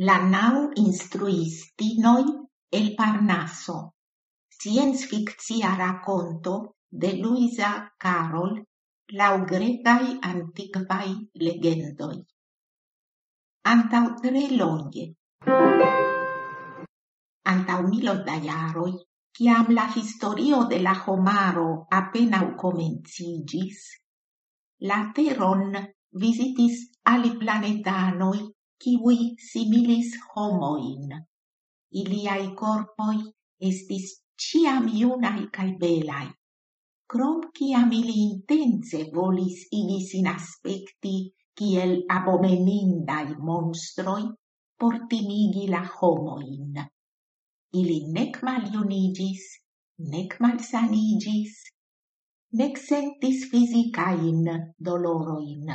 la nau instruistinoi el Parnaso, Scienz fictia racconto de Luisa Carol lau gregai antiquai legendoi. Antau tre longe, antau milo da iaroi, ciam la historio de la homaro apenau comencigis, la teron visitis aliplanetanoi kiwi similis homoin. Iliai corpoi estis ciam iunai cae belai, crom ciam ili intense volis igi sin aspecti kiel abomenindai monstroi por timigi la homoin. Ili nec maliunigis, nec malsanigis, nec sentis fisicain doloroin.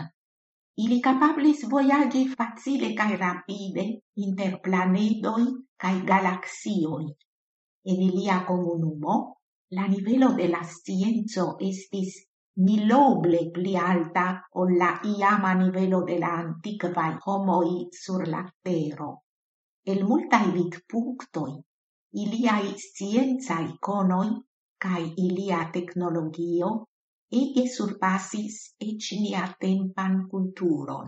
Ili capablis voyagi facile cae rapide inter planedoi cae galaxioi. En ilia comunumo, la nivelo de la scienzo estis miloble pli alta o la iama nivelo de la antiquae homoi sur la tero. El multae vit punctoi, iliai scienza iconoi cae ilia tecnologio ege surpassis ec nia tempan culturon.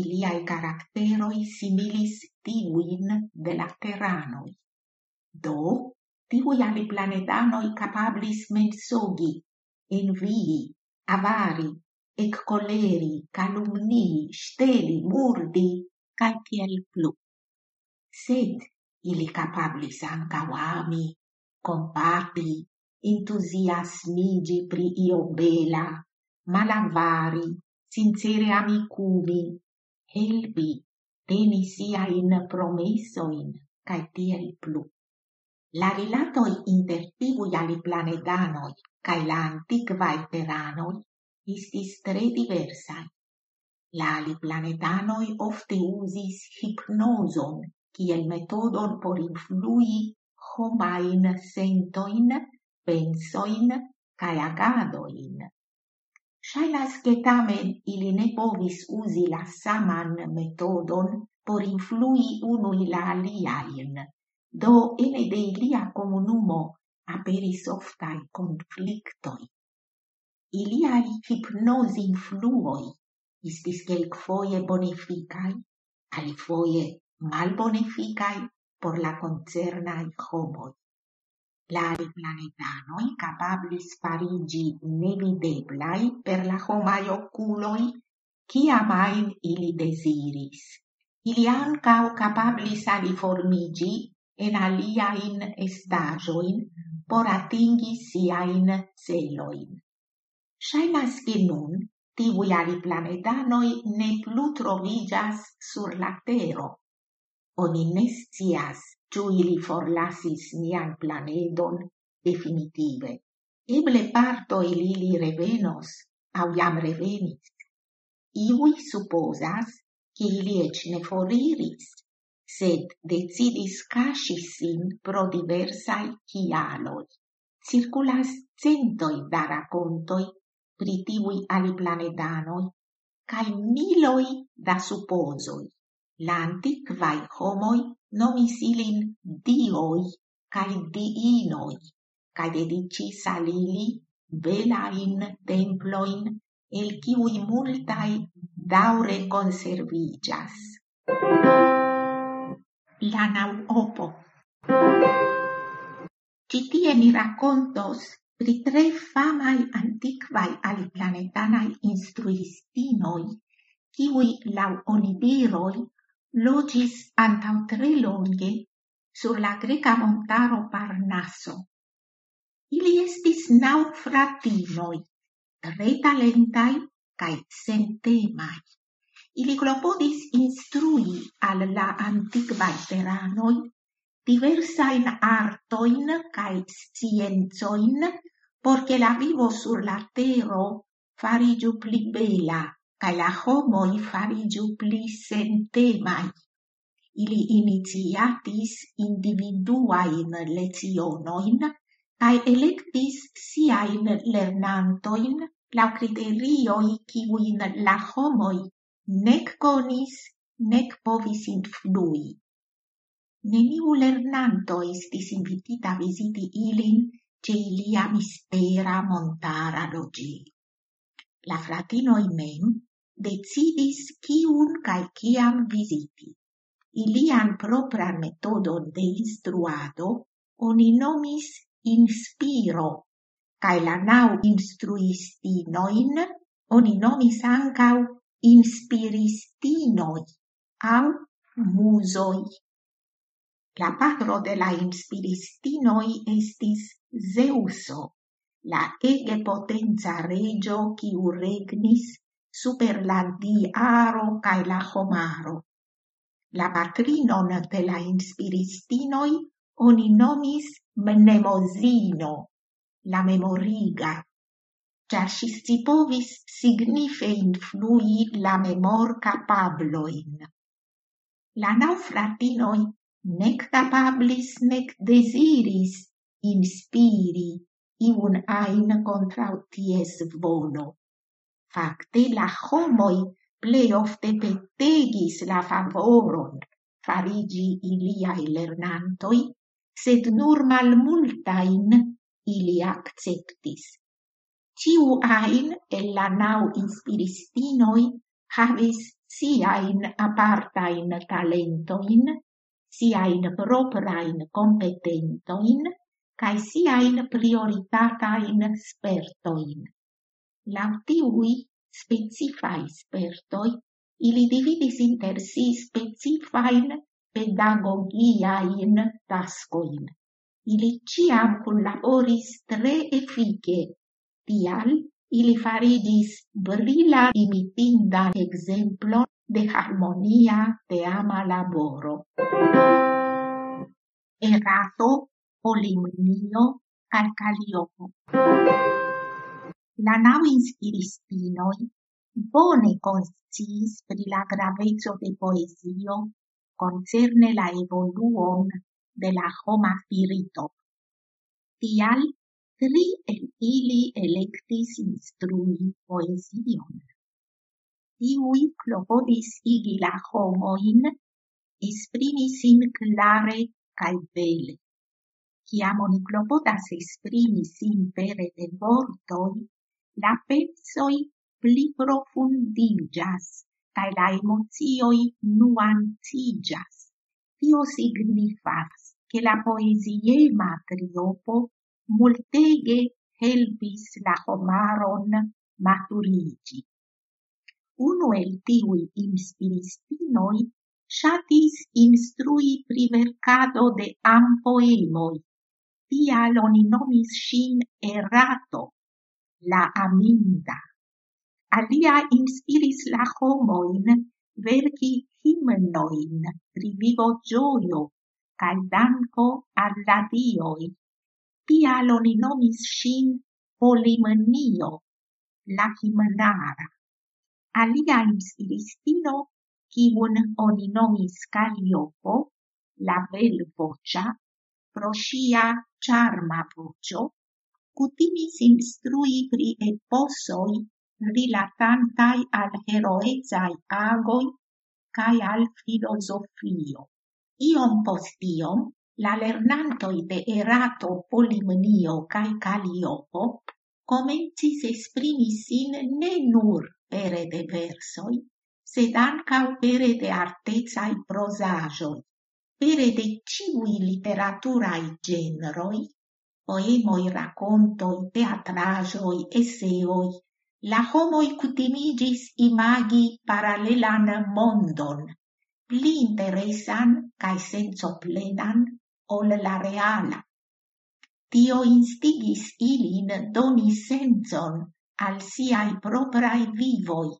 Iliai caracteroi similis tivuin de la terranoi. Do, tivui ali planetanoi capablis mensogi, envii, avari, ec coleri, calumnii, steli, murdi, cae ciel plu. Sed, ili capablis ancao ami, compati, entusiasmigi pri io bela, malavari, sincere amicumi, helpi, teni siain promesoin, cae tiel plu. La rilatoi inter tivui ali planetanoi cae la antiquae teranoi istis tre diversai. La aliplanetanoi ofte usis hypnoson, kiel metodon por influi homain sentoin pensoin cae agadoin. Shainas che tamen ili ne povis usi la saman metodon por influi unui la aliaen, do ene de ilia comunumo aperis oftai conflictoi. Iliai hipnosi influoi istis quelc foie bonificai, alifoie mal bonificai por la concernai homoi. La aliplanetanoj capablis farigi nevideblai per la homai oculoi, kiam ajn ili desiris. Ili ancao capablis aliformigi en aliajn estaĵojn por atingi siajn celoin. Ŝajnas che nun tiuj aliplanetanoj ne plu trovigas sur la tero. Oni nescias Ciu ili forlasis nian planedon definitive. Eble parto el ili revenos, au iam revenis. Iui supposas, che ili ec ne foriris, sed decidis casci sin pro diversai chialoi. Circulas centoi da racontoi pri tivui aliplanedanoi, cae miloi da supposoi. La homoi nomis ilin dioi cae diinoi, cae dedicis al ili velain temploin el kiuj multaj daure conservigas. La nau opo Citie mi racontos pri tre famaj antikvaj aliplanetanaj instruistinoi, kiuj lau onidiroi logis antau tre longe sur la greca montaro Parnaso. Ili estis nau fratinoi, tre talentai cae sentemai. Ili clopodis instrui al la antiquae teranoi diversain artoin cae scienzoin, porque la vivo sur la tero farigiu pli bela cae la homoi farigiu pli sentemai. Ili iniciatis individuain lezionoin, cae electis siain lernantoin laŭ criterioi kiujn la homoi nec conis, nec povis influi. Neniu lernanto estis invitita visiti ilin ce ilia mistera montara logi. La fratinoi mem decidis ciun cae ciam visiti. Ilian propran metodon de instruado oni nomis inspiro, cae la nau instruistinoin oni nomis ancau inspiristinoi au musoi. La patro de la inspiristinoi estis Zeuso, la ege potenza regio quiu regnis super la diaro cae la homaro. La patrinon de la inspiristinoi oni nomis mnemosino, la memoriga, char si scipovis signife influi la memor capabloin. La nau fratinoi nec capablis nec desiris inspiri iun ain contra ties vono. Fakte la homoi plei ofte petegis la favoron farigi iliai lernantoi, sed nur malmultain ili acceptis. Ciu ain el la nau inspiristinoi havis siain apartain talentoin, siain proprain competentoin, cae siain prioritatain spertoin. Laŭ tiuj specifaj spertoj, ili dividis inter si specifain pedagogiajn tascoin. Ili ciam collaboris tre efike, tial ili farigis brila imitinda exemplo de harmonia de ama laboro. Erato, Polimnio, Calcaliopo la nau inspiristinoi bone konsciis pri la gravezzo de poesio concerne la evoluon de la homa spirito. Tial, tri el ili electis instrui poesion. Tiui clopodis igi la homoin, esprimi in clare cae bele. Ciam oni clopodas esprimi sin pere de vortoi, la pensoi pli profundigas, cae la emozioi nuancigas. Tio signifas che la poesiema triopo multege helpis la homaron maturigi. Uno el tiui inspiristinoi shatis instrui pri mercado de am poemoi, tial oni nomis shin errato, la aminda. Alia inspiris la homoin verci himnoin privigo gioio cae danco ad la dioi. Tial oni nomis shin polimnio, la himnara. Alia inspiristino, cium oni nomis Calliopo, la bel vocia, pro sia charma vocio, cutimis instrui pri eposoi rilatantai al heroezai agoi cae al filosofio. Iom post iom, la lernantoi de Erato Polimnio cae caliopo comencis esprimi sin ne nur pere de versoi, sed ancau pere de artezai prosajoi, pere de ciui literaturai generoi, poemoi, racontoi, teatrajoi, eseoi, la homoi cutimigis imagi paralelan mondon, pli interesan cae senso plenan ol la reala. Tio instigis ilin doni senzon al siai proprai vivoi,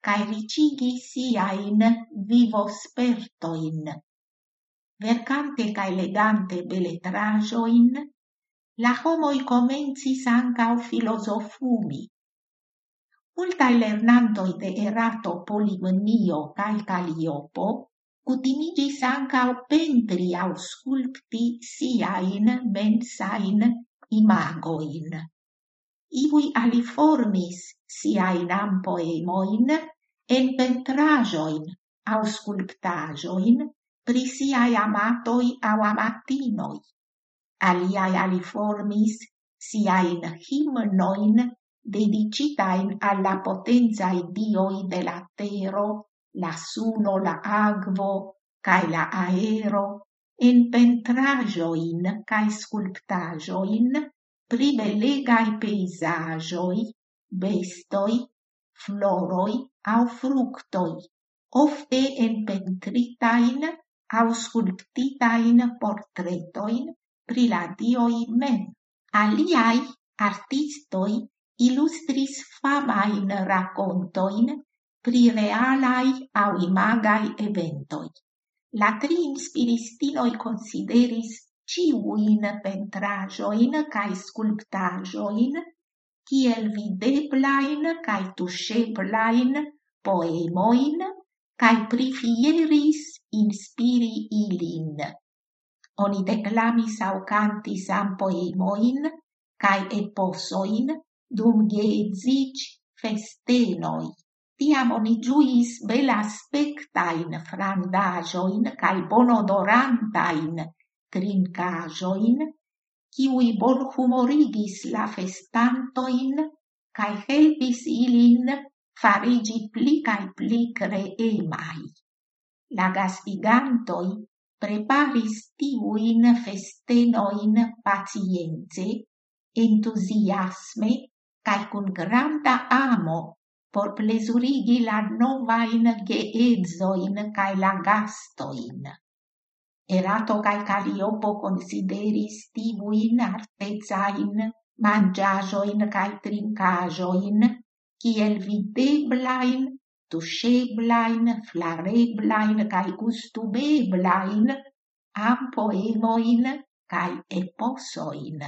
cae ricigi siain vivospertoin. Vercante cae legante beletrajoin, la homoi comencis ancao filosofumi. Multae lernantoi de erato polimnio cae caliopo cutimigis ancao pentri au sculpti siain mensain imagoin. Ivui aliformis siain ampoemoin en pentrajoin au sculptajoin pri siai amatoi au amatinoi Aliai aliformis siain himnoin dedicitain alla potenzae dioi de la tero, la suno, la agvo, cae la aero, en pentrajoin cae sculptajoin, pri belegae peisajoi, bestoi, floroi au fructoi, ofte en pentritain au sculptitain portretoin, pri la dioi men. Aliai artistoi illustris famain racontoin pri realai au imagai eventoi. La tri inspiristinoi consideris ciuin pentrajoin cae sculptajoin kiel videblain cae tusceblain poemoin cae prefieris inspiri ilin oni declamis au cantis am poemoin cae eposoin dum geezic festenoi. Tiam oni giuis bel aspectain frandajoin cae bonodorantain trincajoin, ciui bon humorigis la festantoin cae helpis ilin farigi pli cae pli creemai. La gastigantoi preparis tiuin festenoin pacienze, entusiasme, cae cun granda amo por plesurigi la novain geedzoin cae la gastoin. Erato cae Caliopo consideris tivuin artezain mangiajoin cae trincajoin, ciel videblain tuŝeblajn, flareblajn kaj gustumeblajn ampoemojn kaj eposojn.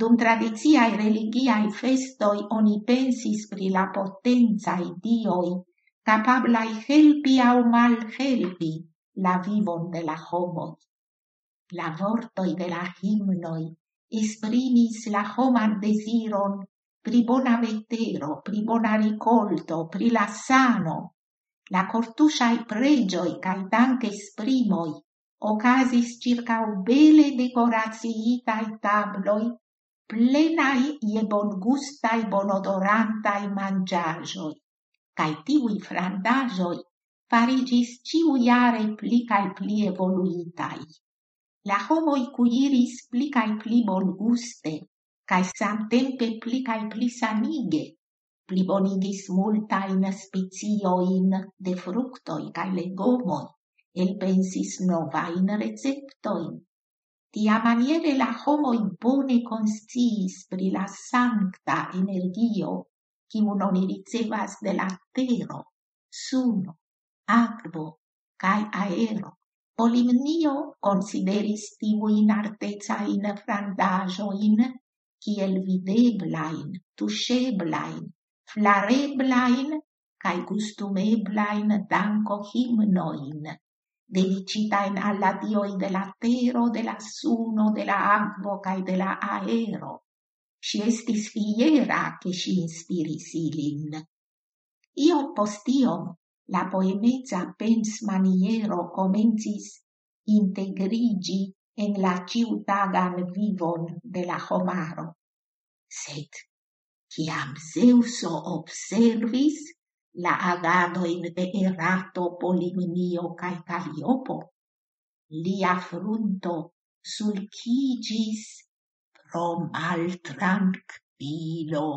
Dum tradiziai religiae festoi oni pensis pri la potenzae dioi, capablai helpi au mal helpi la vivon de la homoi. La vortoi de la himnoi esprimis la homan desiron pri bona vetero, pri bona ricolto, pri la sano, la cortusciai pregioi cae danc esprimoi, ocasis circa bele decoraziitai tabloi, plenai ie bongustai bonodorantai mangiagioi, cae tivi frandagioi farigis ciu iare pli cae pli evoluitai. La homoi cuiris pli cae pli bonguste, cae samtempe pli cae pli sanige, plibonigis multain spezioin de fructoi cae legomoi, elpensis novain receptoin. Tia maniere la homo bone consciis pri la sancta energio cium oni ricevas de la tero, suno, agbo, cae aero. Polimnio consideris tivuin artezain frandajoin kiel videblain, tuŝeblain, flareblain cae gustumeblain danco himnoin, dedicitain alla dioi de la tero, de la suno, de la agvo cae de la aero. Si estis fiera che si inspiris ilin. Iom postiom, la poemezza pens maniero comencis integrigi en la ciutagan vivon de la homaro. Sed, ciam Zeuso observis la agadoin de Erato, Polimnio cae caliopo, lia frunto sulcigis pro maltranquilo.